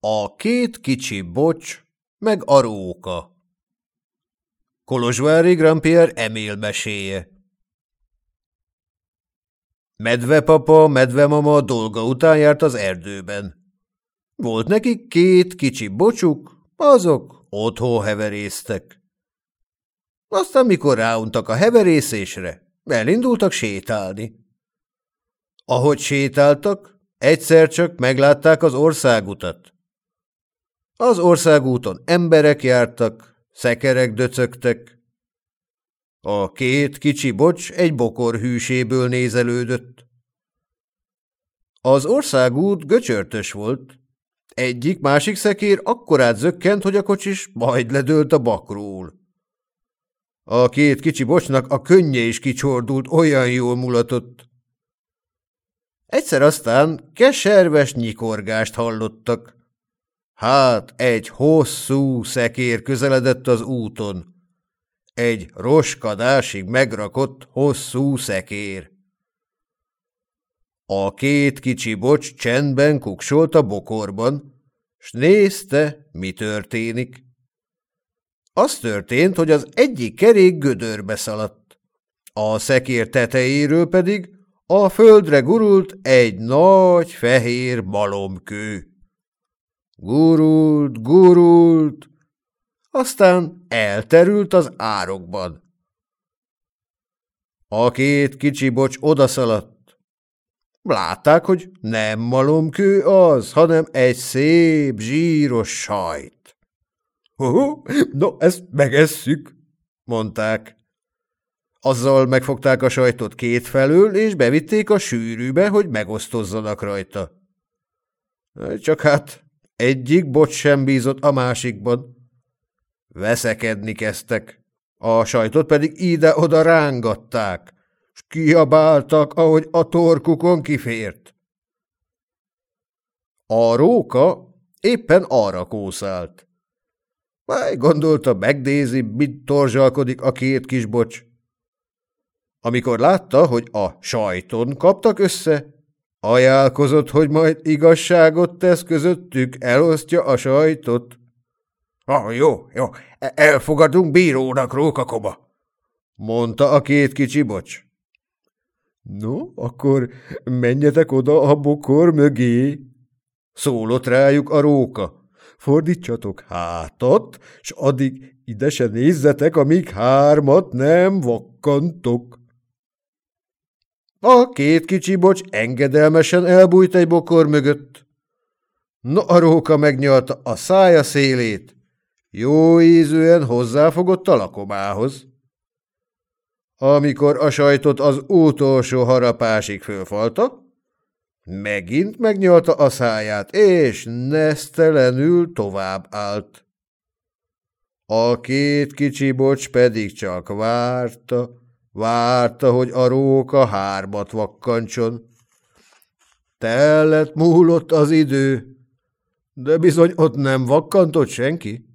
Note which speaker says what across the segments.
Speaker 1: A két kicsi bocs, meg a róka. Kolozsvári Grampier Emil meséje Medvepapa, medvemama dolga után járt az erdőben. Volt nekik két kicsi bocsuk, azok otthon heverésztek. Aztán, mikor ráuntak a heverészésre, elindultak sétálni. Ahogy sétáltak, egyszer csak meglátták az országutat. Az országúton emberek jártak, szekerek döcögtek. A két kicsi bocs egy bokor hűséből nézelődött. Az országút göcsörtös volt. Egyik-másik szekér akkorát zökkent, hogy a kocsis majd ledőlt a bakról. A két kicsi bocsnak a könnye is kicsordult, olyan jól mulatott. Egyszer aztán keserves nyikorgást hallottak. Hát egy hosszú szekér közeledett az úton. Egy roskadásig megrakott hosszú szekér. A két kicsi bocs csendben kuksolt a bokorban, s nézte, mi történik. Az történt, hogy az egyik kerék gödörbe szaladt. A szekér tetejéről pedig a földre gurult egy nagy fehér malomkő. Gurult, gurult, aztán elterült az árokban. A két kicsi bocs odaszaladt. Látták, hogy nem malomkő az, hanem egy szép, zsíros sajt. – Ho, no, ezt megesszük, mondták. Azzal megfogták a sajtot kétfelől, és bevitték a sűrűbe, hogy megosztozzanak rajta. Csak hát egyik bocs sem bízott a másikban. Veszekedni kezdtek, a sajtot pedig ide-oda rángatták, s kiabáltak, ahogy a torkukon kifért. A róka éppen arra kószált. Majd gondolta, megnézi, mit torzsalkodik a két kis bocs. Amikor látta, hogy a sajton kaptak össze, ajánlkozott, hogy majd igazságot tesz közöttük, elosztja a sajtot. Ah, jó, jó, elfogadunk bírónak, rókakoba, mondta a két kicsi bocs. No, akkor menjetek oda a bokor mögé, szólott rájuk a róka. Fordítsatok hátat, s addig ide se nézzetek, amíg hármat nem vakkantok. A két kicsi bocs engedelmesen elbújt egy bokor mögött. No, a róka megnyalta a szája szélét, jó ízűen hozzáfogott a lakomához. Amikor a sajtot az utolsó harapásig fölfalta, megint megnyalta a száját, és nesztelenül tovább állt. A két kicsi bocs pedig csak várta, várta, hogy a róka hármat vakkancson. Tellett múlott az idő, de bizony ott nem vakkantott senki.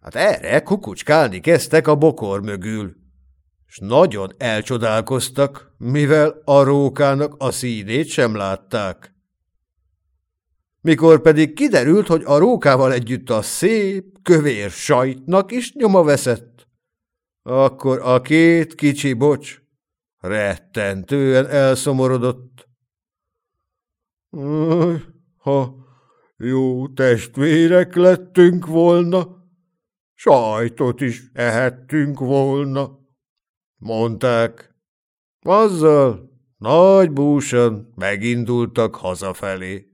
Speaker 1: Hát erre kukucskálni kezdtek a bokor mögül, s nagyon elcsodálkoztak, mivel a rókának a színét sem látták. Mikor pedig kiderült, hogy a rókával együtt a szép, kövér sajtnak is nyoma veszett, akkor a két kicsi bocs rettentően elszomorodott. Ha jó testvérek lettünk volna, Sajtot is ehettünk volna, mondták. Azzal nagy búsan megindultak hazafelé.